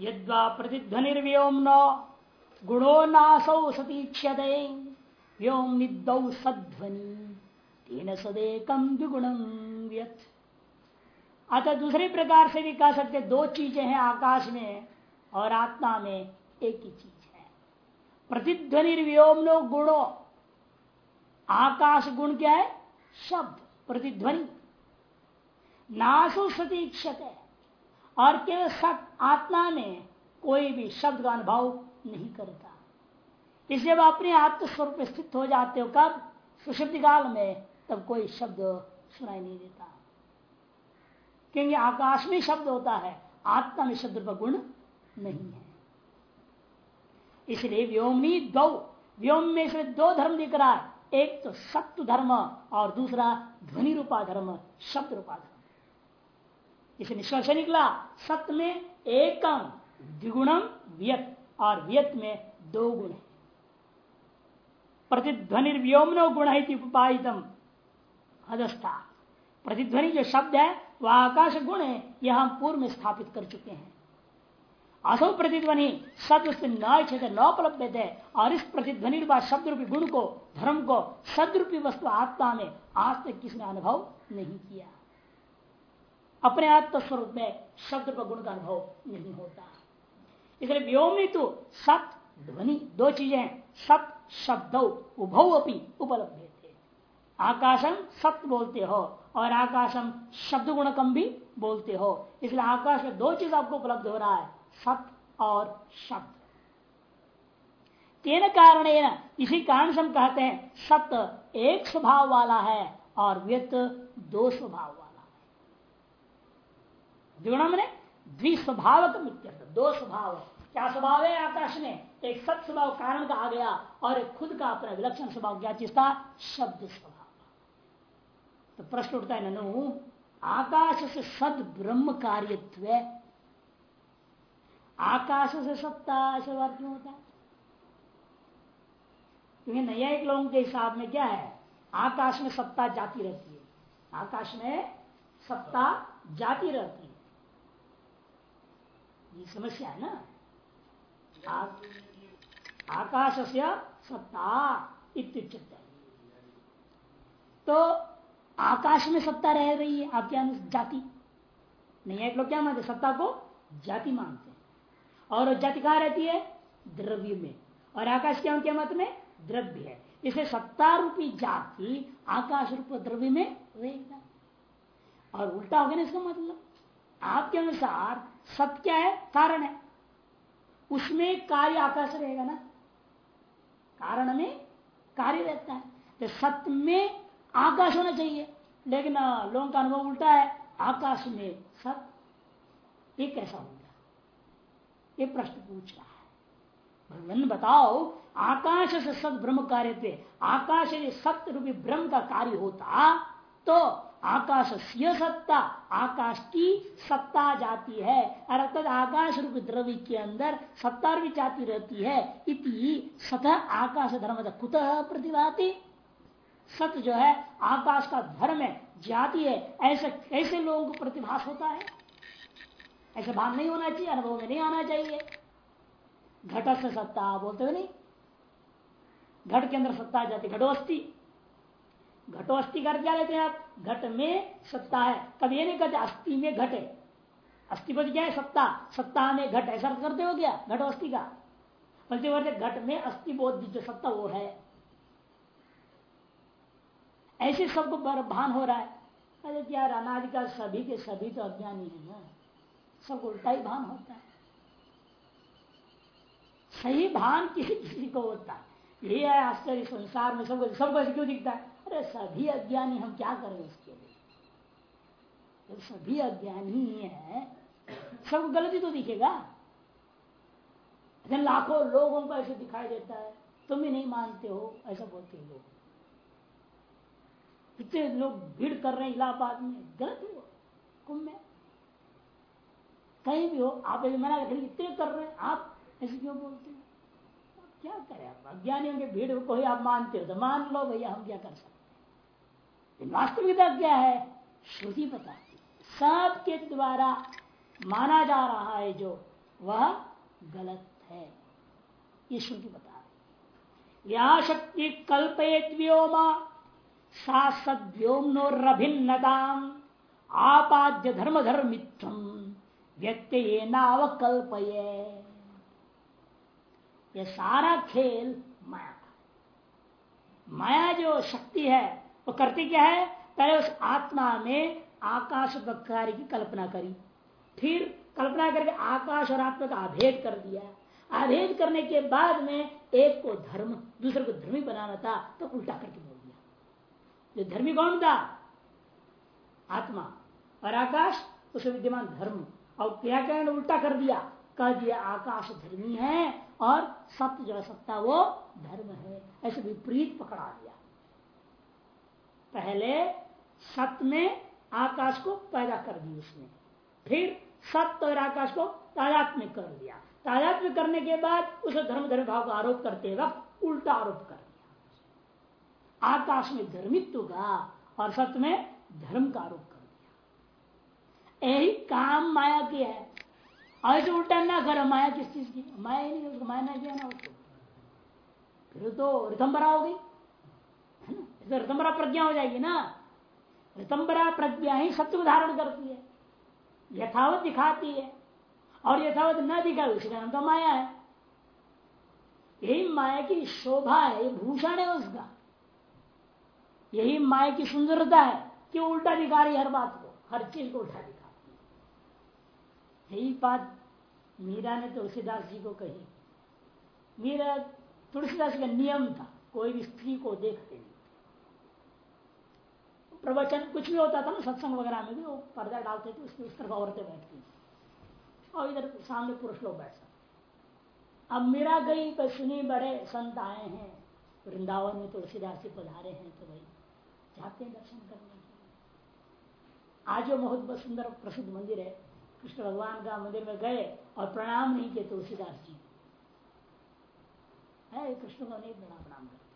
यद्वा प्रतिध्वनिर्व्योम न। गुणो नासौ सतीक्षते व्योम निदौ सध्वनि। तीन सदेकम द्विगुणम अतः दूसरे प्रकार से भी कह सकते, दो चीज़ें हैं आकाश में और आत्मा में, एक ही चीज़ है। प्रतिध्वनिर्व्योम नो गुणो। आकाश गुण क्या है? शब्द, प्रतिध्वनि। नासु सतीक्षत है और केवल सत आत्मा में कोई भी शब्द का अनुभव नहीं करता। इसलिए वह अपने आत्मस्वरूप में स्थित हो जाते हो, कब? सुषुप्ति काल में, तब कोई शब्द सुनाई नहीं देता। क्योंकि आकाश में शब्द होता है, आत्मा में शब्द पर गुण नहीं है। इसलिए व्योमनी दो, व्योम में से दो धर्म दिख रहा है। एक तो सत्व धर्म और दूसरा ध्वनि रूपा धर्म, शब्द रूपा धर्म। इसे निष्कर्ष निकला। सत्य में एकम द्विगुणम व्यत, और व्यत में दो गुण है। प्रतिध्वनिर्व्योमनो गुण उपायितम। अदस्था प्रतिध्वनि जो शब्द है, वह आकाश गुण है, यह हम पूर्व में स्थापित कर चुके हैं। असो प्रतिध्वनि शब्द से नौपलब्ध है, और इस प्रतिध्वनि शब्द रूपी गुण को, धर्म को, सदरूपी वस्तु आत्मा में आज तक किसने अनुभव नहीं किया। अपने आत्म स्वरूप में शब्द पर गुण का अनुभव नहीं होता। इसलिए व्योम तो सत ध्वनि, दो चीज़ें हैं, सत शब्द, उभौ अपनी उपलब्ध आकाशम सत्य बोलते हो और आकाशम शब्द गुणकम भी बोलते हो। इसलिए आकाश में दो चीज़ आपको उपलब्ध हो रहा है सत्य और शब्द। तेन कारण इसी कारण से हम कहते हैं सत्य एक स्वभाव वाला है और व्यत दो स्वभाव द्विगुण मैंने द्विस्वभाव दो स्वभाव क्या स्वभाव है आकाश में? एक सत स्वभाव कारण का आ गया और एक खुद का अपना विलक्षण स्वभाव। क्या चीज़ था? शब्द स्वभाव। तो प्रश्न उठता है ननु आकाश से सद ब्रह्म कार्यत्व आकाश से सत्ता बात क्यों होता है? क्योंकि नया एक लोगों के हिसाब में क्या है? आकाश में सत्ता जाती रहती है। आकाश में सत्ता जाती रहती है। ये समस्या है ना? आकाश से सत्ता इत्युच्चते तो आकाश में सत्ता रह रही है आपके जाति। नहीं एक लोग क्या मानते सत्ता को जाति मानते हैं। और जाति कहाँ रहती है? द्रव्य में। और आकाश क्या क्या मत में द्रव्य है। इसे सत्ता रूपी जाति, आकाश रूप द्रव्य में रहेगा। और उल्टा हो गया ना इसका मतलब? आपके अनुसार सत्य क्या है, कारण है। उसमें कार्य आकाश रहेगा ना। कारण में कार्य रहता है। तो सत्य में आकाश होना चाहिए। लेकिन लोगों का अनुभव उल्टा है, आकाश में सत्य। ये कैसा हो गया? ये प्रश्न पूछ रहा है। भगवान बताओ, आकाश से सत ब्रह्म कार्य थे आकाश यदि सत्य रूपी ब्रह्म का कार्य होता तो आकाश सत्ता, आकाश की सत्ता जाती है। अर्थात आकाश रूप द्रव्य के अंदर सत्ता भी जाती रहती है। इति सतह आकाश धर्म कुतः प्रतिभाति। सत्य जो है, आकाश का धर्म है, जाति है। ऐसे कैसे लोगों को प्रतिभास होता है। ऐसे भाव नहीं होना चाहिए, अनुभव में नहीं आना चाहिए। घट से सत्ता बोलते हो नहीं? घट के अंदर सत्ता जाती, घटोस्ती। घटो अस्थि कर क्या लेते हैं आप? घट में सत्ता है। कभी ये नहीं कहते अस्थि में घट है। अस्थिपति क्या है? सत्ता। सत्ता में घट। ऐसा करते हो क्या? घटो अस्थि का। बल्कि बोलते घट में अस्थि बोध जो सत्ता वो है। ऐसे सबको भान हो रहा है। अरे क्या अनाज का सभी के सभी तो अज्ञानी है ना? सब उल्टा ही भान होता है। सही भान किसी किसी को होता है। यही है आश्चर्य संसार में सबको सबको क्यों दिखता है? अरे सभी अज्ञानी, हम क्या करें उसके लिए? तो सभी अज्ञानी है, सब गलती तो दिखेगा। लाखों लोगों को ऐसे दिखाई देता है, तुम ही नहीं मानते हो, ऐसा बोलते हैं लोग। इतने लोग भीड़ कर रहे हैं इलाहाबाद में, गलत हो कुंभ में। कहीं भी हो, आप मना इतने कर रहे हैं, आप ऐसे क्यों बोलते हैं? क्या करें, आप अज्ञानियों के भीड़ को ही आप मानते हो तो मान लो भैया, हम क्या कर सकते वास्तविकता क्या है? श्रुति बताती। सबके द्वारा माना जा रहा है जो, वह गलत है। ये श्रुति बता रही या शक्ति कल्पयत व्योमा सा सद्व्योमनोरभिन्नता आपाद्य धर्म धर्मित्व व्यक्ति नावकल्पये ये सारा खेल माया माया जो शक्ति है वो करती क्या है? पहले उस आत्मा में आकाश कार्य की कल्पना करी। फिर कल्पना करके आकाश और आत्मा का अभेद कर दिया। अभेद करने के बाद में एक को धर्म, दूसरे को धर्मी बनाना था तो उल्टा करके बोल दिया। जो धर्मी कौन था? आत्मा। और आकाश, उस विद्यमान धर्म। और क्या क्या उल्टा कर दिया। कह दिया, आकाश धर्मी है और सत्य जो सत्ता वो धर्म है। ऐसे विपरीत पकड़ा दिया। पहले सत्य में आकाश को पैदा कर दी उसने। फिर सत्य और आकाश को तादात्म्य कर दिया। तादात्म्य करने के बाद उसे धर्म धर्म भाव का आरोप करते वक्त उल्टा आरोप कर दिया। आकाश में धर्मित्व का और सत्य में धर्म का आरोप कर दिया। यही काम माया की है। ऐसे उल्टा ना करो, माया किस चीज़ की? माया ही नहीं, उसको माया ना किया ना उसको। फिर तो रितंबरा हो गई। रितंबरा प्रज्ञा हो जाएगी ना। रितंबरा प्रज्ञा ही सत्य धारण करती है। यथावत दिखाती है। और यथावत न दिखा उसका नाम तो माया है। यही माया की शोभा है भूषण है उसका। यही माया की सुंदरता है कि उल्टा दिखा रही हर बात को, हर चीज़ को उल्टा दिखा है। यही बात मीरा ने तुलसीदास जी को कही। मीरा तुलसीदास का नियम था, कोई भी स्त्री को देखते नहीं। प्रवचन कुछ भी होता था ना, सत्संग वगैरह में भी, वो पर्दा डालते थे उसकी उस तरफ़ औरतें बैठती थी। और इधर सामने पुरुष लोग बैठ सकते अब मेरा गई कोई सुनी बड़े संत आए हैं, वृंदावन में तुलसीदास जी पधारे हैं तो भाई जाते हैं दर्शन करने के लिए। आज वो बहुत सुंदर प्रसिद्ध मंदिर है। कृष्ण भगवान का मंदिर में गए और प्रणाम नहीं किए तुलसीदास जी। है, कृष्ण को नहीं प्रणाम प्रणाम करते।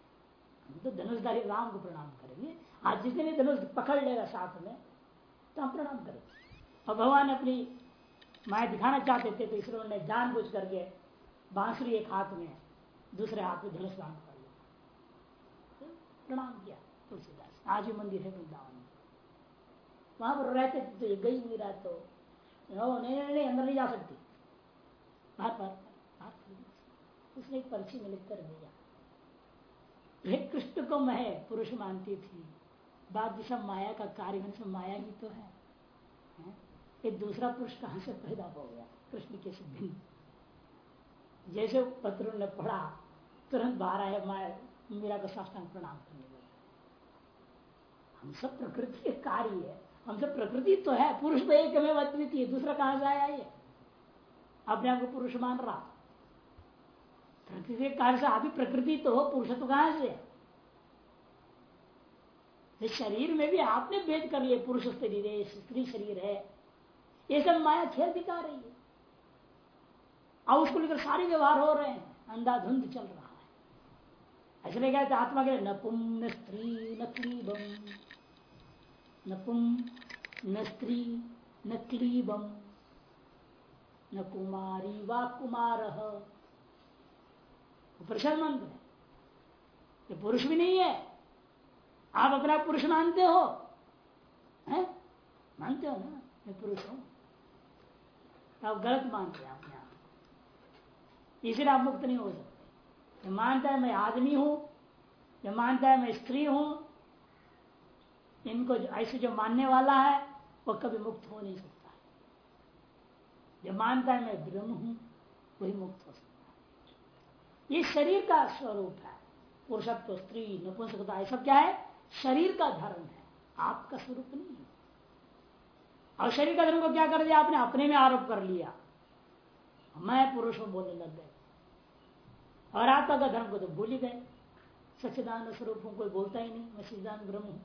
हम तो धनुषधारी राम को प्रणाम करेंगे। आज जिस भी धनुष पकड़ लेगा साथ में तो हम प्रणाम करेंगे और भगवान अपनी माया दिखाना चाहते थे तो इसलिए उन्होंने जान बुझ करके बांसुरी एक हाथ में, दूसरे हाथ में धनुष बाँध कर लिया। प्रणाम किया तुलसीदास। आज भी मंदिर है वृंदावन में। वहाँ पर रहते थे तो गई मेरा तो नहीं नहीं अंदर नहीं जा सकती। बाहर बाहर उसने एक पर्ची में लिख कर दिया कृष्ण को मैं पुरुष मानती थी। बात दिशा माया का कार्य होने से माया ही तो है, एक दूसरा पुरुष कहाँ से पैदा हो गया? कृष्ण के से भिन्न जैसे पत्र ने पढ़ा तुरंत बाहर आया माया मीरा का साष्टांग प्रणाम करने लगा। हम सब प्रकृति के कार्य है। हम सब प्रकृति तो है पुरुष तो एक में अद्वितीय दूसरा कहाँ से आया ये? अपने आप को पुरुष मान रहा। प्रकृति के कार्य से अभी प्रकृति तो हो पुरुष तो कहाँ से है? शरीर में भी आपने भेद कर लिए, पुरुष शरीर है, स्त्री शरीर है। ये सब माया खेल दिखा रही है। अब उसको लेकर सारे व्यवहार हो रहे हैं, अंधाधुंध चल रहा है। ऐसे में कहते आत्मा के न पुम न स्त्री, न क्लीबम न पुम न स्त्री, न क्लीबम न कुमारी व कुमार। प्रसन्न मंत्र है। पुरुष भी नहीं है आप अपना पुरुष मानते हो? है? मानते हो ना? मैं पुरुष हूँ। आप गलत मानते हैं अपने आप इसलिए आप मुक्त नहीं हो सकते। मैं मानता है मैं आदमी हूँ, जो मानता है मैं स्त्री हूँ, इनको ऐसे जो मानने वाला है, वो कभी मुक्त हो नहीं सकता जो मानता है मैं ब्रह्म हूँ, वही मुक्त हो सकता है। ये शरीर का स्वरूप है। पुरुषत्व, स्त्री नपुंसकता ये सब क्या है? शरीर का धर्म है। आपका स्वरूप नहीं है। और शरीर का धर्म को क्या कर दिया आपने? अपने में आरोप कर लिया। मैं पुरुष हूँ, बोलने लग गए। और आत्मा का धर्म को तो भूल ही गए। सच्चिदान स्वरूप हूँ, कोई बोलता ही नहीं। मैं सच्चिदान ब्रह्म हूँ।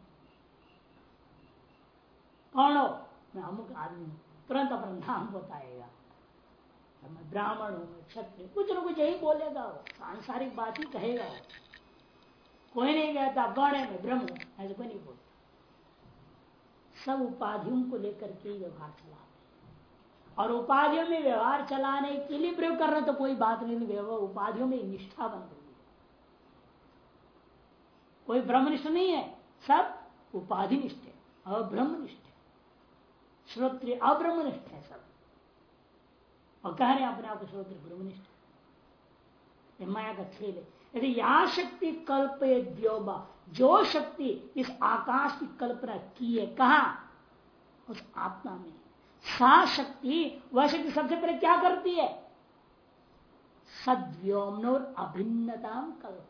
कौन हो? मैं अमुक आदमी हूँ। तुरंत अपना नाम बताएगा। मैं ब्राह्मण हूँ, मैं क्षत्रिय कुछ ना कुछ यही बोलेगा वो। सांसारिक बात ही कहेगा कोई नहीं कहता, गौण है, मैं ब्रह्म ऐसे कोई नहीं बोलता। सब उपाधियों को लेकर के व्यवहार चलाते और उपाधियों में व्यवहार चलाने के लिए प्रयोग करना तो कोई बात नहीं उपाधियों में निष्ठा बन गई कोई ब्रह्मनिष्ठ नहीं है, सब उपाधि निष्ठ है, अब्रह्मनिष्ठ है। श्रोत्र अब्रह्मनिष्ठ है सब। और कह रहे हैं अपने आप को श्रोत्र ब्रह्मनिष्ठ माया का खेल है। यदि या शक्ति कल्प जो शक्ति इस आकाश की कल्पना की है, कहा? उस आत्मा में। सा शक्ति, वह शक्ति सबसे पहले क्या करती है? सद्व्योमनोर अभिन्नता कल्प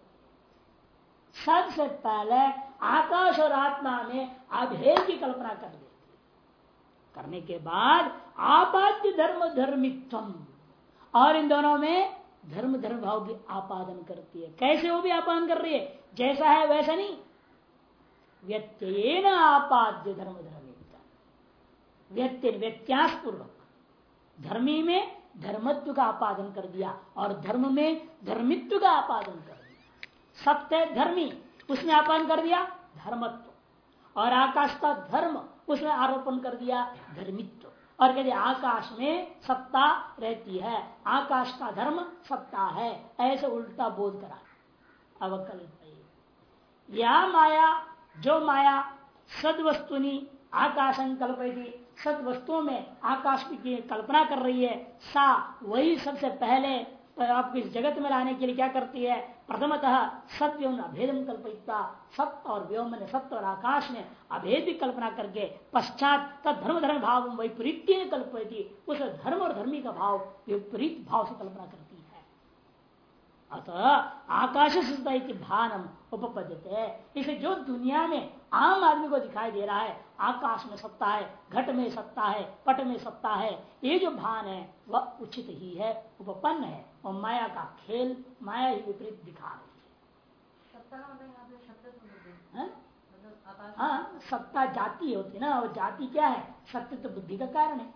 सबसे पहले आकाश और आत्मा में अभेद की कल्पना कर देती करने के बाद आपाद्य धर्म धर्मित्व और इन दोनों में धर्म धर्म भाव की आपादन करती है। कैसे वो भी आपादन कर रही है? जैसा है वैसा नहीं। व्यत्यन आपाद्य धर्म धर्म व्यक्ति व्यत्यास पूर्वक धर्मी में धर्मत्व का आपादन कर दिया और धर्म में धर्मित्व का आपादन कर दिया। सत्य धर्मी, उसने आपादन कर दिया धर्मत्व। और आकाश का धर्म, उसने आरोपण कर दिया धर्मित्व। और कहते आकाश में सत्ता रहती है, आकाश का धर्म सत्ता है, ऐसे उल्टा बोध करा। अवकल्प या माया, जो माया सद वस्तु आकाशन कल्पयती सद वस्तुओं में आकाश की कल्पना कर रही है, सा वही सबसे पहले आपको इस जगत में लाने के लिए क्या करती है? प्रथमतः सत्य अभेदम कल्पिता सत्य और व्योम ने सत्य और आकाश ने अभेद की कल्पना करके पश्चात तद धर्म धर्म भाव वैपरीत्य कल्पती उस धर्म और धर्मी का भाव विपरीत भाव से कल्पना करती है। अतः आकाश भानम उपपद्यते। इसे जो दुनिया में आम आदमी को दिखाई दे रहा है आकाश में सत्ता है घट में सत्ता है पट में सत्ता है ये जो भान है वह उचित ही है उपपन्न है और माया का खेल माया ही विपरीत दिखा रही है। मतलब हाँ? सत्ता जाति होती ना और जाति क्या है? सत्य तो बुद्धि का कारण है।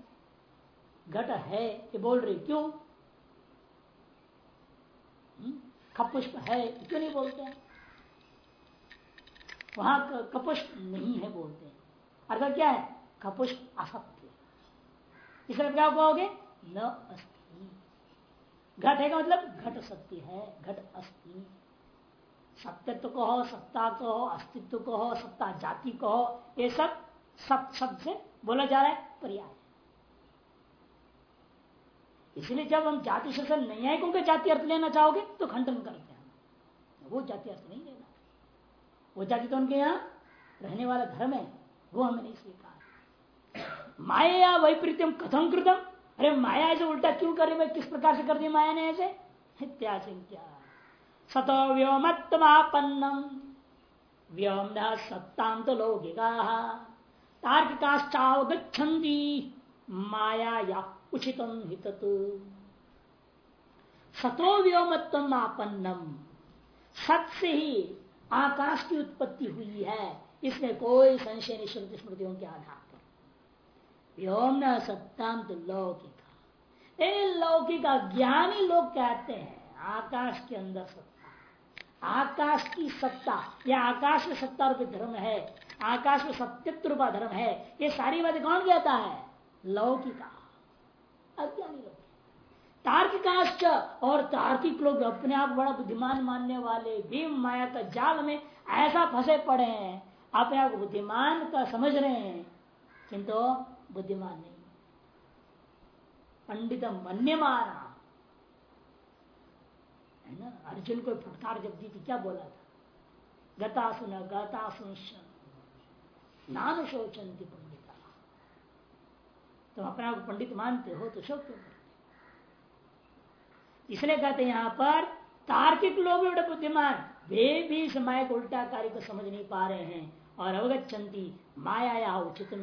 घट है ये बोल रही क्यों? खपुष्प है क्यों नहीं बोलते हैं? वहाँ कपुष्प नहीं है बोलते हैं। क्या है? कपुष्प असत्य इसलिए क्या कहोगे? न अस्थि घट है का मतलब? घट सत्य है, घट अस्थि सत्यत्व कहो, सत्ता कहो, अस्तित्व कहो, सत्ता जाति कहो, ये सब सत शब्द से बोला जा रहा है, पर्याय इसलिए जब हम जाति शोषण नहीं आए, क्योंकि जाति अर्थ लेना चाहोगे तो खंडन करते हैं। वो जाति अर्थ नहीं लेना वो जाति तो उनके यहाँ रहने वाला धर्म है, वो हमें नहीं स्वीकार। माया वैपरीत्यम कथम कृतम? अरे माया ऐसे उल्टा क्यों करे मैं किस प्रकार से कर दी माया ने ऐसे? इत्याशंक्या सतो व्योमत्मापन्नम व्योम सत्तांत लौकिका। तार्किकाश्चावगछन्ति माया या उचितम हित सतो व्योमत्व आपन्नम सत ही आकाश की उत्पत्ति हुई है, इसमें कोई संशय नहीं, श्रुति स्मृतियों के आधार पर। व्योम न सत्ताम तो लौकिका। लौकिका ज्ञानी लोग कहते हैं, आकाश के अंदर सत्ता। आकाश की सत्ता, या आकाश में सत्ता रूपी धर्म है, आकाश में सत्यत्व रूपा धर्म है, ये सारी बातें कौन कहता है? लौकिका। अज्ञानी लोग। तार्किकाश्च, और तार्किक लोग अपने आप बड़ा बुद्धिमान मानने वाले भी माया का जाल में ऐसा फंसे पड़े हैं। अपने आप बुद्धिमान का समझ रहे हैं, किंतु बुद्धिमान नहीं। पंडित मन्य माना है ना? अर्जुन को फटकार जब दी थी, क्या बोला था? गता सुन गता सुन नाम शोचंती तुम तो अपने आप पंडित मानते हो तो शोक क्यों? इसलिए कहते हैं यहाँ पर, तार्किक लोग बड़े बुद्धिमान, वे भी इस माया को उल्टा कार्य को समझ नहीं पा रहे हैं और अवगत चंती माया या उचित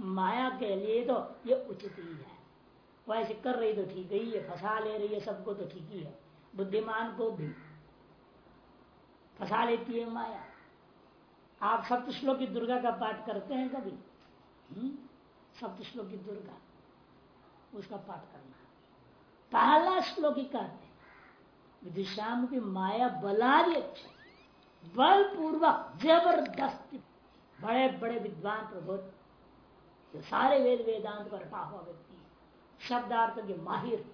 माया के लिए तो ये उचित ही है वो ऐसे कर रही तो ठीक ही है फंसा ले रही है सबको तो ठीक ही है बुद्धिमान को भी फंसा लेती है माया आप सप्त श्लोक की दुर्गा का पाठ करते हैं कभी? हम्म? सप्त श्लोकी दुर्गा, उसका पाठ करना पहला श्लोक ही कहते विदिशाम की माया बलादी अच्छा बल पूर्वक ज़बरदस्ती बड़े बड़े विद्वान प्रभु जो सारे वेद वेदांत पर रटा हुआ व्यक्ति, शब्दार्थ के माहिर,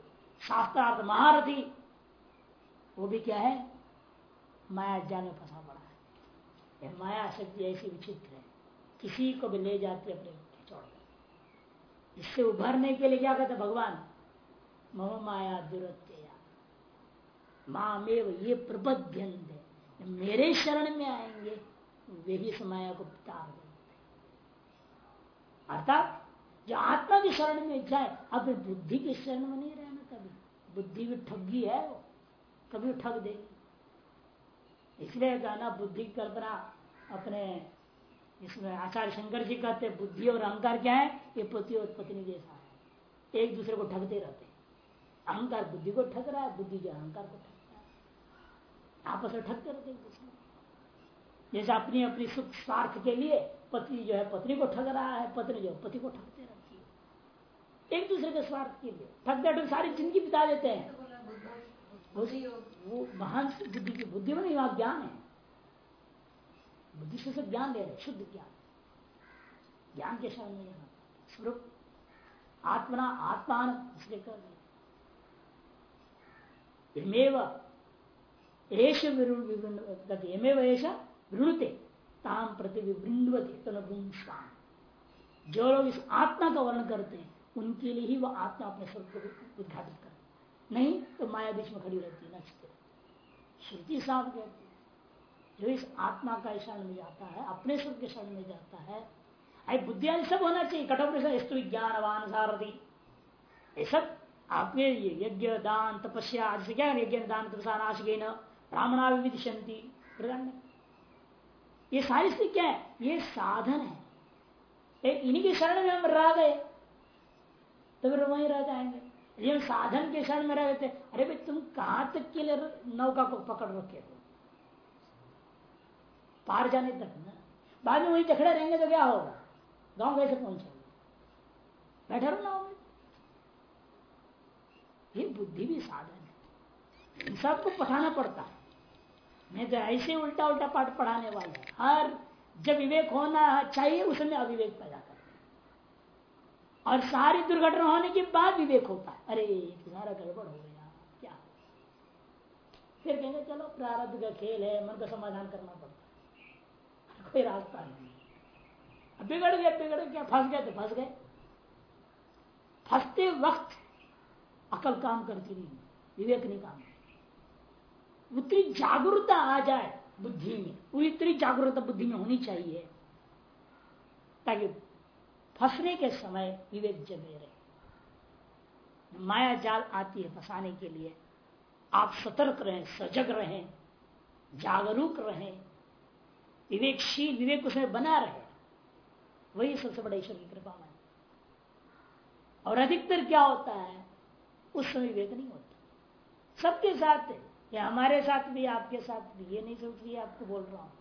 शास्त्रार्थ महारथी, वो भी क्या है? माया जाल में फंसा पड़ा है। यह माया शक्ति ऐसी विचित्र है, किसी को भी ले जाती अपने इससे उभरने के लिए क्या कहते भगवान? मम माया दुरत्या। मामेव ये प्रबद्ध मेरे शरण में आएँगे, वे ही इस माया को देते अर्थात, जो आत्मा की शरण में जाए अपनी बुद्धि के शरण में नहीं रहना कभी। बुद्धि भी ठगी है वो, कभी ठग देगी। इसलिए कहना बुद्धि कल्पना अपने इसमें आचार्य शंकर जी कहते बुद्धि और अहंकार क्या है? ये पति और पत्नी जैसा है। एक दूसरे को ठगते रहते अहंकार बुद्धि को ठग रहा है, बुद्धि जो अहंकार को ठग रहा है। आपस में ठगते रहते जैसे अपनी अपनी सुख स्वार्थ के लिए पति जो है, पत्नी को ठग रहा है, पत्नी जो पति को ठगते रहती है। एक दूसरे के स्वार्थ के लिए। ठगते ठग सारी ज़िंदगी बिता देते हैं। वो महान बुद्धि की बुद्धि में नहीं वहाँ ज्ञान है। बुद्धि से ज्ञान दे रहे शुद्ध ज्ञान। ज्ञान के शरण में यहाँ। स्वरूप। आत्मना आत्मान, इसलिए कर रहे ताम प्रति जो लोग इस आत्मा का वर्णन करते हैं, उनके लिए ही वह आत्मा अपने स्वरूप को उद्घाटित कर नहीं तो माया बीच में खड़ी रहती है नचते श्रुति साफ़ कहती है, जो इस आत्मा का शरण में जाता है, अपने स्वर के शरण में जाता है अरे बुद्धि सब होना चाहिए। कठोर विज्ञानवान सारथी। ये सब आपके यज्ञ दान तपस्या आदि से क्या यज्ञ दान तपस्या नाशिके न ब्राह्मणा विविधि ये सारी स्थिति क्या है? ये साधन है। इन्हीं के शरण में हम रह गए। तो फिर वहीं रह जाएँगे। ये साधन के क्षण में रहते अरे भाई, तुम कहाँ तक के लिए नौका को पकड़ रखे हो? पार जाने तक ना। बाद में वही चखड़े रहेंगे तो क्या होगा? गाँव कैसे पहुँचेंगे? बैठे रहो में ये बुद्धि भी साधन है। सबको पढ़ाना पड़ता है। मैं तो ऐसे उल्टा उल्टा पाठ पढ़ाने वाला हर जब विवेक होना चाहिए, उसमें अविवेक पैदा कर और सारी दुर्घटना होने के बाद विवेक होता है। अरे सारा गड़बड़ हो गया। क्या? फिर कहेंगे, चलो, प्रारब्ध का खेल है, मन का समाधान करना पड़ता है। कोई रास्ता नहीं बिगड़ गए, बिगड़ क्या फंस गए तो फंस गए। फंसते वक्त अकल काम करती नहीं विवेक नहीं काम उतनी जागरूकता आ जाए बुद्धि में उतनी जागरूकता बुद्धि में होनी चाहिए, ताकि फंसने के समय विवेक जमे रहे। माया जाल आती है फंसाने के लिए। आप सतर्क रहें, सजग रहें, जागरूक रहें। विवेकशील विवेक उसमें बना रहे। वही सबसे बड़ा ईश्वर की कृपा में और अधिकतर क्या होता है? उस समय विवेक नहीं होता। सबके साथ या हमारे साथ भी, आपके साथ भी। ये नहीं सोच रही आपको बोल रहा हूँ।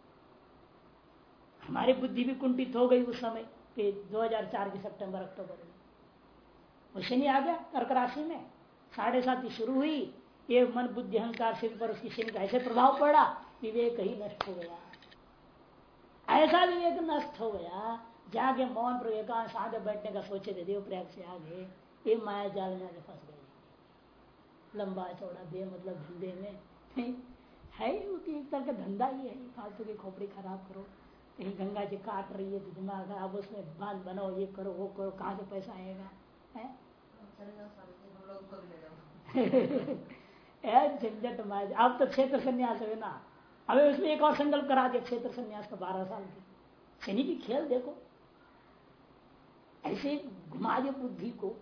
हमारी बुद्धि भी कुंठित हो गई उस समय के 2004 के सितंबर, अक्टूबर में। वो शनि आ गया, कर्क राशि में। साढ़े सात शुरू हुई। ये मन, बुद्धि, अहंकार सिर पर उसकी शनि का ऐसे प्रभाव पड़ा, विवेक ही नष्ट हो गया। ऐसा विवेक नष्ट हो गया, जाके मौन प्रवेका साध बैठने का सोचे थे देव प्रयाग से आगे। ये माया जाल में आगे फंस गए लंबा चौड़ा दे मतलब धंधे में। है एक तरह का धंधा ही है। फालतू की खोपड़ी खराब करो, कहीं गंगा जी काट रही है तो दिमाग अब उसमें बाँध बनाओ, ये करो, वो करो, कहाँ से पैसा आएगा, है? झंझट मार अब तो क्षेत्र संन्यास है ना। अभी उसमें एक और संकल्प करा दिया, क्षेत्र संन्यास का बारह साल की। शनि की खेल देखो। ऐसे घुमा दे बुद्धि को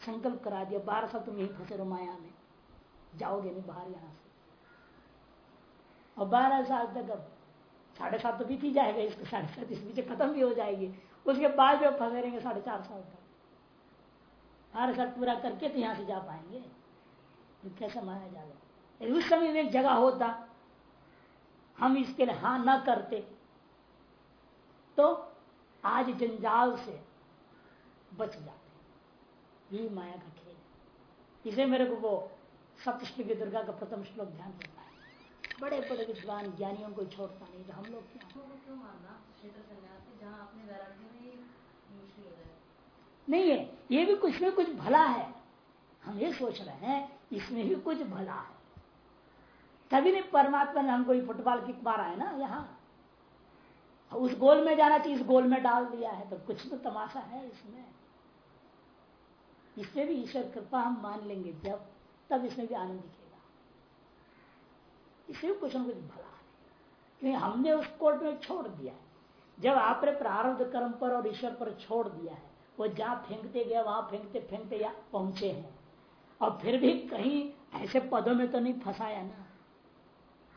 संकल्प करा दिया, बारह साल तुम यही फंसे माया में। जाओगे नहीं बाहर यहाँ से। और बारह साल तक अब, साढ़े सात तो बीत ही जाएगा, इसको साढ़े सात इस बीच खत्म भी हो जाएगी। उसके बाद जो फंसे रहेंगे साढ़े चार साल तक। बारह साल पूरा करके तो यहाँ से जा पाएँगे। तो कैसा माना जाएगा उस समय में एक जगह होता, हम इसके लिए हाँ ना करते। तो आज जंजाल से बच जाते यही माया का खेल इसे मेरे को वो सप्तष्टी की दुर्गा का प्रथम श्लोक ध्यान देता है बड़े बड़े विद्वान ज्ञानियों को छोड़ता नहीं तो हम लोग नहीं है ये भी कुछ में कुछ भला है। हम ये सोच रहे हैं इसमें भी कुछ भला है। तभी नहीं परमात्मा ने हमको फुटबॉल किक मारा है ना यहाँ? उस गोल में जाना चाहिए इस गोल में डाल दिया है तो कुछ तो तमाशा है इसमें। इसमें भी ईश्वर कृपा हम मान लेंगे जब, तब इसमें भी आनंद दिखेगा। इसमें कुछ न कुछ भला क्योंकि हमने उस कोर्ट में छोड़ दिया है। जब आपने प्रारब्ध कर्म पर और ईश्वर पर छोड़ दिया है, वो जहाँ फेंकते गए, वहाँ फेंकते फेंकते या पहुँचे हैं। और फिर भी कहीं ऐसे पदों में तो नहीं फंसाया ना।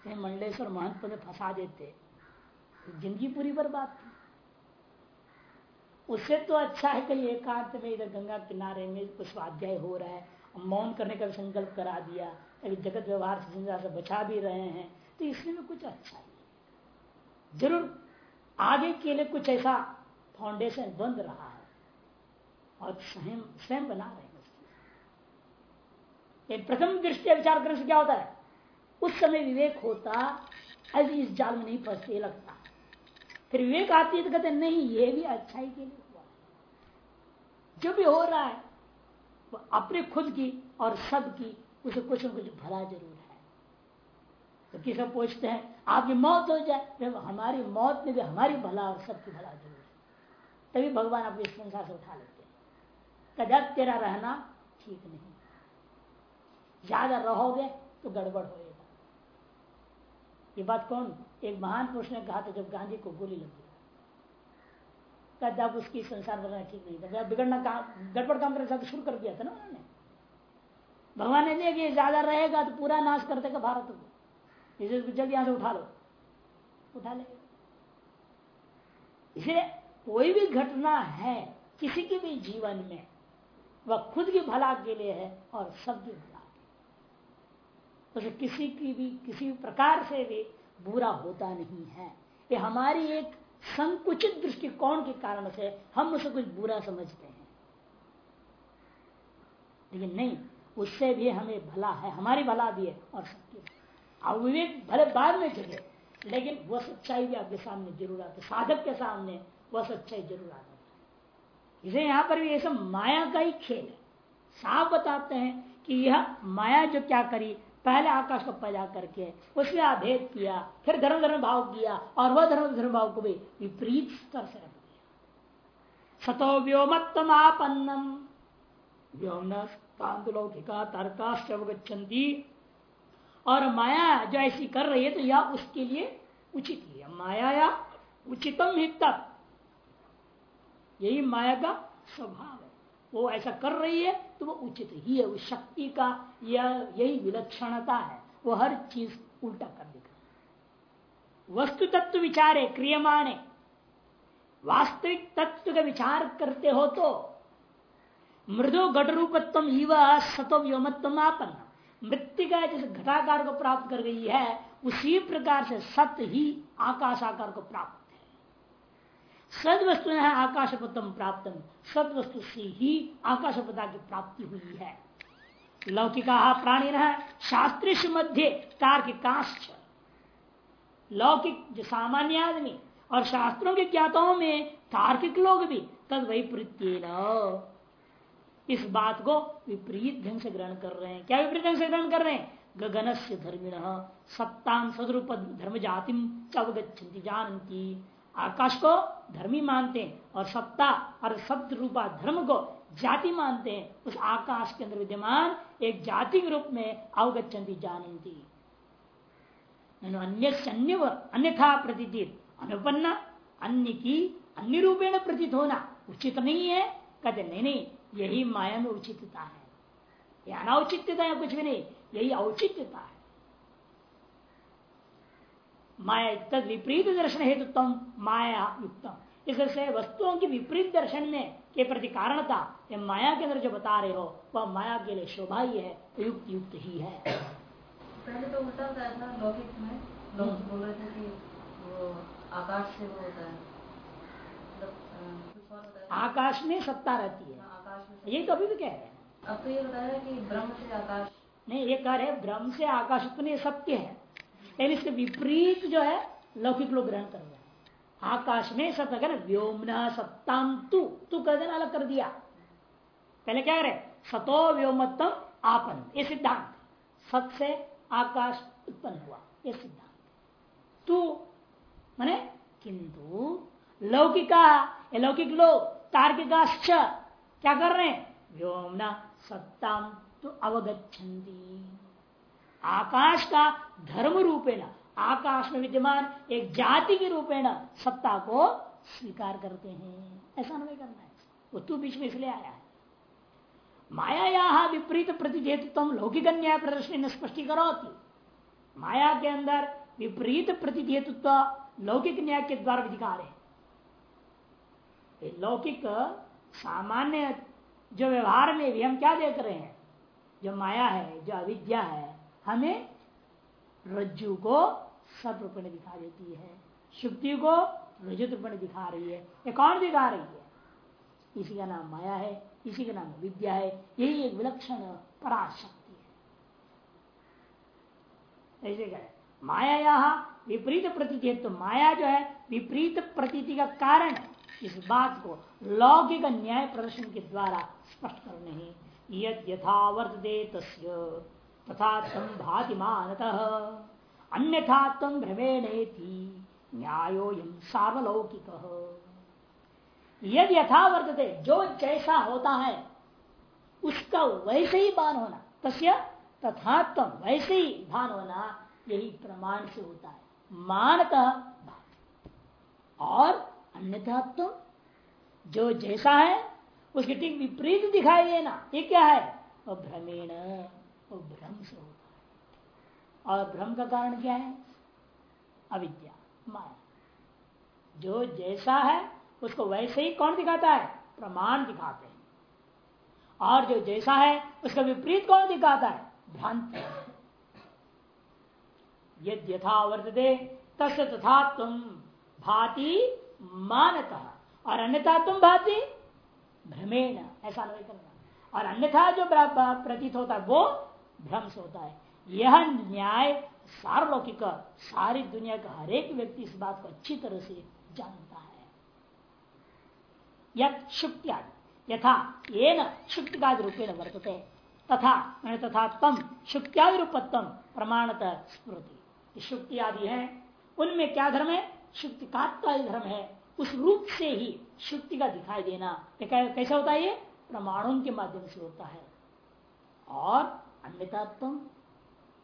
कहीं मंडलेश्वर महंत पद फंसा देते। ज़िंदगी पूरी बर्बाद उससे तो अच्छा है कहीं एकांत में इधर गंगा किनारे में कुछ हो रहा है। मौन करने का संकल्प करा दिया। अभी जगत व्यवहार से ज़िंदा से बचा भी रहे हैं। तो इसमें भी कुछ अच्छा ही ज़रूर, आगे के लिए कुछ ऐसा फाउंडेशन बन रहा है। और स्वयं स्वयं बना रहे हैं प्रथम दृष्टि विचार करने से क्या होता है? उस समय विवेक होता ऐसे इस जाल में नहीं फंसते लगता। फिर विवेक आती है तो कहते नहीं, ये भी अच्छाई के लिए। जो भी हो रहा है, वो अपने खुद की और सब की, उसे कुछ न कुछ भला ज़रूर है। तो किसे पूछते हैं, आपकी मौत हो जाए हमारी मौत में भी हमारी भला और सबकी भला ज़रूर है। तभी भगवान इस संसार से उठा लेते हैं। कदर तेरा रहना ठीक नहीं। ज़्यादा रहोगे तो गड़बड़ होएगा। ये बात कौन? एक महान पुरुष ने कहा था, जब गांधी को गोली लगी जब उसकी संसार बनाना ठीक नहीं था। बिगड़ना काम गड़बड़ काम करना शुरू कर दिया था ना उन्होंने। भगवान ने दिया कि ज़्यादा रहेगा तो पूरा नाश कर देगा भारत को। इसे जल्दी यहाँ से उठा लो। उठा ले। इसलिए कोई भी घटना है, किसी के भी जीवन में, वह खुद की भला के लिए है और सबकी भला तो किसी की भी, किसी भी प्रकार से भी बुरा होता नहीं है। ये हमारी एक संकुचित दृष्टिकोण के कारण से हम उसे कुछ बुरा समझते हैं। लेकिन नहीं, उससे भी हमें भला है, हमारी भला भी है और सबकी अविवेक भले बाद में चले, लेकिन वह सच्चाई भी आपके सामने ज़रूर आती साधक के सामने वह सच्चाई ज़रूर आती है। इसे यहाँ पर भी सब माया का ही खेल है। साफ़ बताते हैं कि यह माया जो क्या करी पहले आकाश को पैदा करके उसमें आभेद किया, फिर धर्म धर्म भाव किया, और वह धर्म धर्म भाव को भी विपरीत स्तर से रख दिया। सतो व्योमत्तम आपन्नम और माया जो ऐसी कर रही है तो यह उसके लिए उचित ही है। माया या उचितम ही तब यही माया का स्वभाव है। वो ऐसा कर रही है तो वो उचित ही है उस शक्ति का यह यही विलक्षणता है, वो हर चीज़ उल्टा कर दिखा वस्तु तत्व विचारे क्रियमाणे वास्तविक तत्व का विचार करते हो तो मृदु घट रूपत्व सतो व्योमत्व आपन्न। मृत्यु का जिस घटाकार को प्राप्त कर गई है, उसी प्रकार से सत ही आकाश आकार को प्राप्त सद वस्तु आकाशपतम प्राप्त। सद वस्तु से ही आकाशपता की प्राप्ति हुई है। लौकिका प्राणी शास्त्री मध्य तार्किकाश्च। लौकिक जो सामान्य आदमी और शास्त्रों के ज्ञाताओं में तार्किक लोग भी तद वैपरीत्य इस बात को विपरीत ढंग से ग्रहण कर रहे हैं। क्या विपरीत ढंग से ग्रहण कर रहे हैं? गगन से धर्मिण सत्ताम सदरूप धर्म जातिम चवगछन्ति जानती आकाश को धर्मी मानते हैं और सत्ता और सत्य रूपा धर्म को जाति मानते हैं, उस आकाश के अंदर विद्यमान एक जाति के रूप में अवगछन्ति जानती अन्य अन्य अन्यथा प्रतीत। अनुपन्न, अन्य की अन्य रूपेण प्रतीत होना उचित नहीं है। कहते, नहीं नहीं, यही माया में उचितता है। यह अनौचित्यता है, कुछ भी नहीं, यही औचित्यता है। माया तद विपरीत दर्शन हेतु तम माया युक्तम इससे वस्तुओं की विपरीत दर्शन में के प्रति कारणता ये माया के अंदर जो बता रहे हो वह माया के लिए शोभा ही है तो युक्त युक्त ही है। पहले तो होता था लौकिक में लोग हम्म। बोल रहे थे कि वो आकाश से वो होता है। मतलब, आकाश में सत्ता रहती है। हाँ, आकाश में ये तो अभी भी कह रहे हैं। अब तो ये बता रहे कि ब्रह्म से आकाश। नहीं ये कह रहे ब्रह्म से आकाश उत्पन्न सत्य है। लेकिन इसके विपरीत जो है, लौकिक लोग ग्रहण कर रहे हैं। आकाश में सत्य व्योमना सत्ताम तू तू कह देना अलग कर दिया। पहले क्या करे? सतो व्योमत्तम आपन, ये सिद्धांत। सत से आकाश उत्पन्न हुआ, ये सिद्धांत। तू, मने किंतु, लौकिका लौकिक लोग, तार्किकाश्च, क्या कर रहे हैं? व्योमना सत्ताम तो अवगछन्ति आकाश का धर्म रूपेण, आकाश में विद्यमान एक जाति के रूपेण सत्ता को स्वीकार करते हैं। ऐसा नहीं करना है। वो तू बीच में इसलिए आया है। माया या विपरीत प्रतिजेतुत्व लौकिक न्याय प्रदर्शनी स्पष्टी करो माया के अंदर विपरीत प्रतिजेतुत्व लौकिक न्याय के द्वारा अधिकार है। लौकिक सामान्य जो व्यवहार में भी हम क्या देख रहे हैं? जो माया है, जो अविद्या है हमें रज्जु को सब रूप में दिखा देती है। शुक्ति को रजत रूप में दिखा रही है। ये कौन दिखा रही है? इसी का नाम माया है, इसी का नाम विद्या है। यही एक विलक्षण पराशक्ति है। ऐसे कह, माया यहाँ विपरीत प्रतीति है तो माया जो है विपरीत प्रतीति का कारण इस बात को लौकिक न्याय प्रदर्शन के द्वारा स्पष्ट करने यद यथावर्तते तस्य। तथा तम भाति मानत अन्यथा तम भ्रमेणेति न्यायोयम सार्वलौकिक। यदि यथावर्तते जो जैसा होता है, उसका वैसे ही भान होना, तस्य तथा तम वैसे ही भान होना, यही प्रमाण से होता है। मानत और अन्यथा तुम जो जैसा है, उसके ठीक विपरीत दिखाई देना, ये क्या है? भ्रमेण वो भ्रम से होता है। और भ्रम का कारण क्या है? अविद्या, माया। जो जैसा है, उसको वैसे ही कौन दिखाता है? प्रमाण दिखाते हैं। और जो जैसा है, उसका विपरीत कौन दिखाता है? भ्रांति। यद यथा वर्तते तस् तथा तुम भाति मानता। और अन्यथा तुम भाती भ्रमेण। ऐसा नहीं करना। और अन्यथा जो प्रतीत होता है, वो भ्रम से होता है। यह न्याय सार्वलौकिक, सारी दुनिया का हर एक व्यक्ति इस बात को अच्छी तरह से जानता है। यथा ये न शुक्तिकादि रूपेण वर्तते, तथा तथा तम शुक्त्यादि रूपत्म प्रमाणत स्मृति। शुक्ति आदि है। उनमें क्या धर्म है? शुक्तिकात्वादि धर्म है। उस रूप से ही शुक्ति का दिखाई देना। कैसा होता है ये? प्रमाणों के माध्यम से होता है। और अन्यतात्म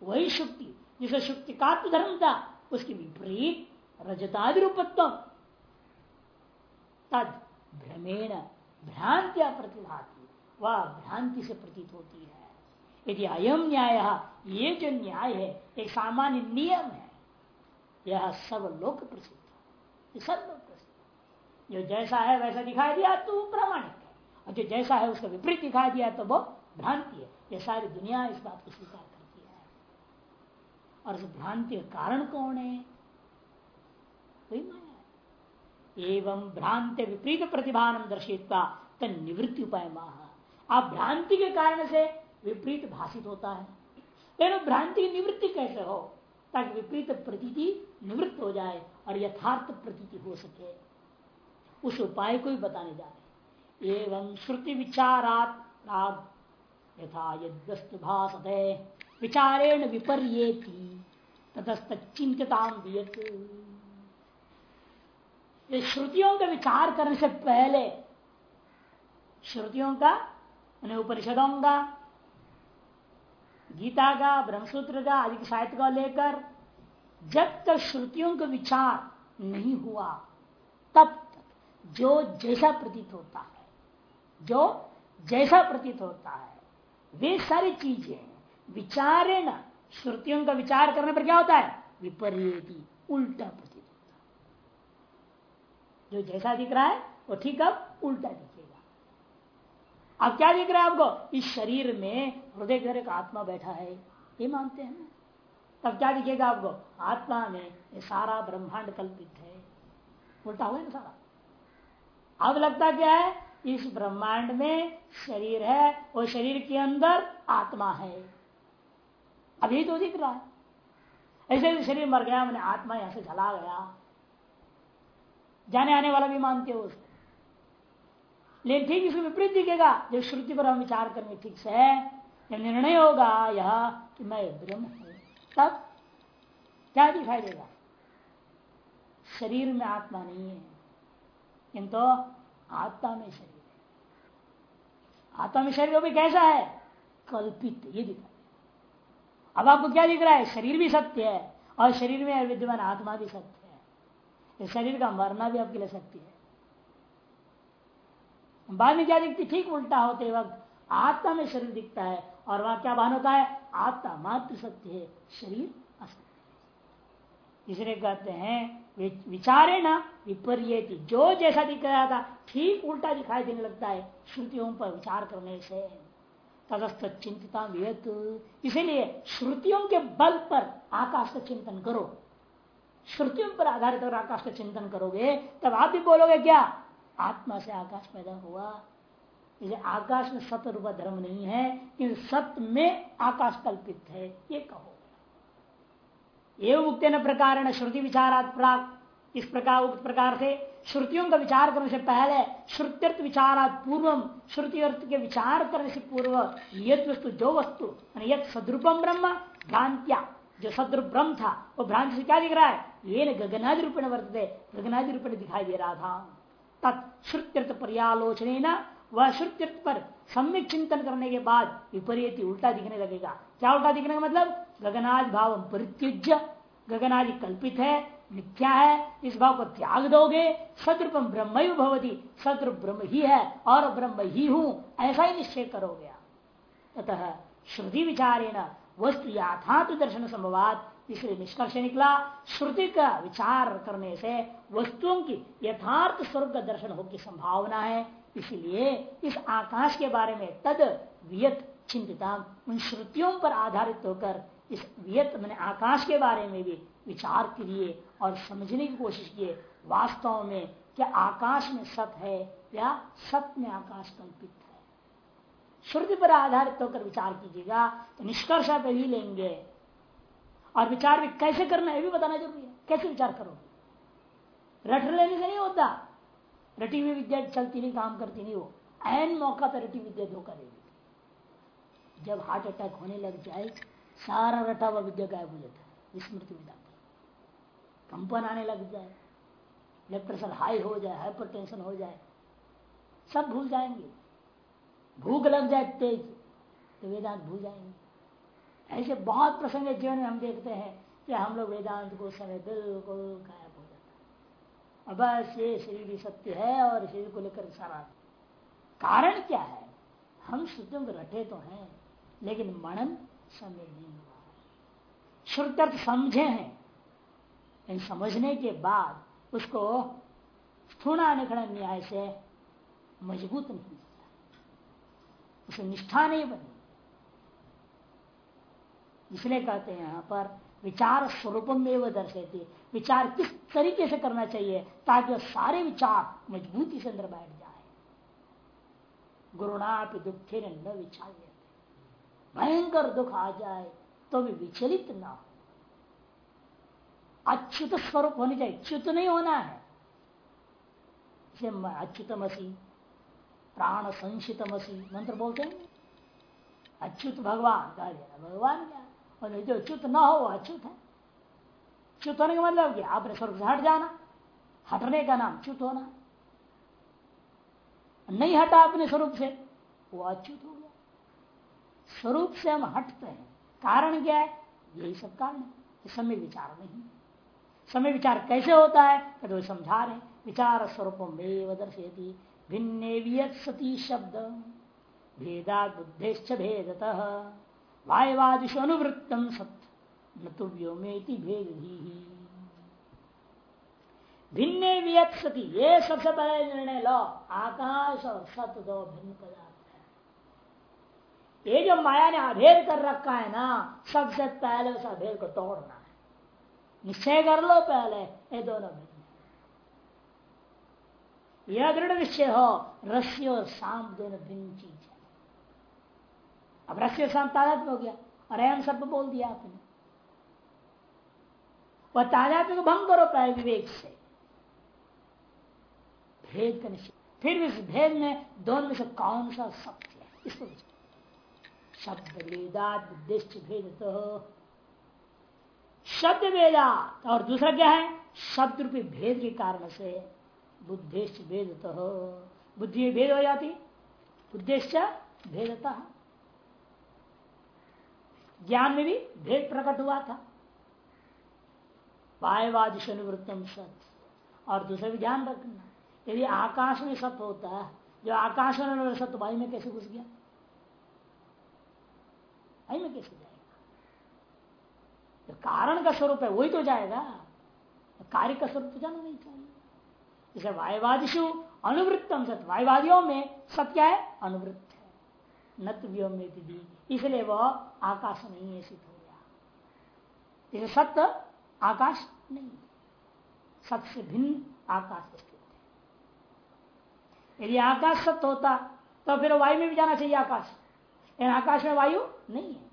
वही शुक्ति, जिसे शुक्ति का धर्म था, उसके विपरीत रजतादि रूपत्व तद भ्रमेण भ्रांतिया प्रतिभाती वह भ्रांति से प्रतीत होती है। यदि अयम न्याय, ये जो न्याय है, एक सामान्य नियम है, यह सब लोक प्रसिद्ध सब लोक प्रसिद्ध जो जैसा है वैसा दिखाई दिया तो प्रामाणिक है। और जो जैसा है उसका विपरीत दिखाई दिया तो वो भ्रांति है। ये सारी दुनिया इस बात को स्वीकार करती है। और उस भ्रांति का कारण कौन है? वही माया एवं भ्रांति विपरीत प्रतिभान दर्शिता तन निवृत्ति उपाय माह। आप भ्रांति के कारण से विपरीत भाषित होता है। लेकिन भ्रांति की निवृत्ति कैसे हो? ताकि विपरीत प्रतीति निवृत्त हो जाए और यथार्थ प्रतीति हो सके। उस उपाय को भी बताने जा रहे एवं श्रुति विचारात यथा यदस्त भाषते विचारेण विपर्येति ततस्त चिंतता श्रुतियों का विचार करने से पहले, श्रुतियों का उपनिषदों का, गीता का, ब्रह्मसूत्र का, आदि साहित्य का लेकर जब तक श्रुतियों का विचार नहीं हुआ, तब तक जो जैसा प्रतीत होता है, जो जैसा प्रतीत होता है वे सारी चीज़ें, विचारे न, श्रुतियों का विचार करने पर क्या होता है? विपरीत, उल्टा प्रतीत होता जो जैसा दिख रहा है, वो ठीक अब उल्टा दिखेगा। अब क्या दिख रहा है आपको? इस शरीर में हृदय घर एक आत्मा बैठा है। ये मानते हैं ना? तब क्या दिखेगा आपको? आत्मा में ये सारा ब्रह्मांड कल्पित है। उल्टा हुआ ना सारा? अब लगता क्या है? इस ब्रह्मांड में शरीर है, और शरीर के अंदर आत्मा है। अभी तो दिख रहा है। ऐसे शरीर मर गया, मैंने आत्मा यहाँ से चला गया। जाने आने वाला भी मानते हो उसको। लेकिन ठीक इसको विपरीत दिखेगा, जब श्रुति पर हम विचार करेंगे ठीक से जब निर्णय होगा यह कि मैं ब्रह्म हूँ, तब क्या दिखाई देगा? शरीर में आत्मा नहीं है, किंतु आत्मा में शरीर आत्मा में शरीर भी कैसा है? कल्पित, ये दिखा। अब आपको क्या दिख रहा है? शरीर भी सत्य है और शरीर में विद्यमान आत्मा भी सत्य है। शरीर का मरना भी आपके लिए सत्य है। बाद में क्या दिखती? ठीक उल्टा होते वक्त आत्मा में शरीर दिखता है और वहाँ क्या भान होता है? आत्मा मात्र सत्य है, शरीर असत्य इसलिए कहते हैं विचारे ना विपर्य जो जैसा दिख रहा था, ठीक उल्टा दिखाई देने लगता है। श्रुतियों पर विचार करने से तदस्थ चिंतता विहत इसीलिए श्रुतियों के बल पर आकाश का चिंतन करो। श्रुतियों पर आधारित अगर आकाश का चिंतन करोगे, तब आप भी बोलोगे, क्या? आत्मा से आकाश पैदा हुआ। इसे आकाश में सत्य रूप धर्म नहीं है कि सत्य में आकाश कल्पित है, ये कहो। एवं मुक्त न प्रकार श्रुति विचारात प्राग इस प्रकार, उक्त प्रकार से श्रुतियों का विचार करने से पहले श्रुत्यर्थ विचारात पूर्वम श्रुति अर्थ के विचार करने से पूर्व यद वस्तु जो वस्तु यद सदरूपम ब्रह्म, भ्रांत्या, जो सदरूप ब्रह्म था, वो भ्रांति से क्या दिख रहा है? ये न गगनादि रूपेण वर्तते गगनादि रूपेण दिखाई दे रहा था। तत्श्रुत्यर्थ पर्यालोचने न वह श्रुत्यर्थ पर सम्यक चिंतन करने के बाद विपरीत उल्टा दिखने लगेगा। क्या उल्टा दिखने का मतलब? गगनादि भाव परित्यज्य, गगनादि कल्पित है, मिथ्या है, इस भाव को त्याग दोगे सदरूपम ब्रह्म भवती, सदरूप ब्रह्म ही है और ब्रह्म ही हूँ, ऐसा ही निश्चय करोगे अतः श्रुति विचारेण वस्तु याथात दर्शन संभवात, इसलिए निष्कर्ष निकला, श्रुति का विचार करने से वस्तुओं की यथार्थ स्वरूप दर्शन हो की संभावना है। इसलिए इस आकाश के बारे में तद वियत चिंतिता उन श्रुतियों पर आधारित होकर इस वियत मैंने आकाश के बारे में भी विचार किए और समझने की कोशिश किए। वास्तव में क्या आकाश में सत है या सत में आकाश कल्पित है? श्रुति पर आधारित होकर विचार कीजिएगा तो निष्कर्ष आप ही लेंगे। और विचार भी कैसे करना है भी बताना ज़रूरी है। कैसे विचार करोगे? रट लेने से नहीं होता। रटी हुई विद्या चलती नहीं, काम करती नहीं, वो एन मौका पर रटी विद्या धोखा देगी जब हार्ट अटैक होने लग जाए, सारा रटा हुआ विद्या गायब हो जाता है विस्मृति हो जाती कंपन आने लग जाए ब्लड प्रेशर हाई हो जाए हाइपर टेंशन हो जाए, सब भूल जाएँगे। भूख लग जाए तेज तो वेदांत भूल जाएँगे। ऐसे बहुत प्रसंग जीवन में हम देखते हैं कि हम लोग वेदांत को समय बिल्कुल गायब हो जाता है अब बस ये शरीर भी सत्य है और शरीर को लेकर सारा कारण क्या है? हम शुद्धों को रटे तो हैं, लेकिन मनन समय नहीं हुआ। श्रुत समझे हैं। इन समझने के बाद उसको स्थूणा निखड़ा न्याय से मज़बूत नहीं किया। उसे निष्ठा नहीं बनी। इसलिए कहते हैं यहाँ पर विचार स्वरूपम में वह दर्शेती विचार किस तरीके से करना चाहिए ताकि वह सारे विचार मजबूती से अंदर बैठ जाए। गुरुनाप दुखे न विचार भयंकर दुख आ जाए तो भी विचलित ना हो। अच्युत स्वरूप होनी चाहिए। च्युत नहीं होना है। अच्युतमसी प्राण संशितमसी मंत्र बोलते हैं। अच्युत भगवान, कह भगवान क्या? और जो च्युत ना हो वो अच्युत है। च्युत होने का मतलब क्या? आपने स्वर्ग से हट जाना। हटने का नाम च्युत होना। नहीं हटा अपने स्वरूप से, वो अच्युत हो गया। स्वरूप से हम हटते हैं। कारण क्या है? यही सब कारण है। समय विचार नहीं समय विचार कैसे होता है? तो समझा रहे विचार स्वरूप में दर्शेती भिन्न सती शब्द भेदा बुद्धेश्च भेदत। वायवादिश अनुवृत्तम सत्य न तो भेद ही भिन्न सती, ये सबसे पहले निर्णय लो, आकाश और सत दो भिन्न पदार्थ है ये जो माया ने अभेद कर रखा है ना, सबसे पहले उस अभेद को तोड़ना है। निश्चय कर लो पहले, ये दोनों भिन्न यह दृढ़ निश्चय हो, रस्य और शाम दोनों भिन्न चीज़। है अब रस्य शाम तादात्म हो गया। और अयम सर्प बोल दिया आपने। वह तादात्म्य को भंग करो पहले विवेक से। भेद का निश्चय। फिर इस भेद में दोनों में से कौन सा सत्य है इसको शब्द वेदात उद्देश्य भेद तो शब्द वेदा और दूसरा क्या है? शब्द रूपी भेद के कारण से बुद्धिश्च भेद तो बुद्धि भेद हो जाती। उद्देश्य भेदता। ज्ञान में भी भेद प्रकट हुआ था। वायवादिश अनुवृत्तम सत। और दूसरे भी ध्यान रखना। यदि आकाश में सत्य होता है जो आकाश में सत्य वायु में कैसे घुस गया? वायु में कैसे जाएगा? जो कारण का स्वरूप है, वही तो जाएगा। कार्य का स्वरूप तो जाना नहीं चाहिए। जैसे वायुवादिशु अनुवृत्तम सत्य वायुवादियों में सत्य है? अनुवृत्त है। नत में इसलिए वह आकाश नहीं है, सिद्ध हो गया। सत्य आकाश नहीं सत्य भिन्न आकाश स्थित है। यदि आकाश सत्य होता तो फिर वायु में भी जाना चाहिए आकाश। लेकिन आकाश में वायु नहीं है।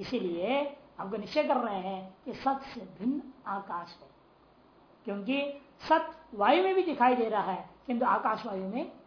इसीलिए हमको निश्चय कर रहे हैं कि सत्य भिन्न आकाश है। क्योंकि सत्य वायु में भी दिखाई दे रहा है, किंतु आकाश वायु में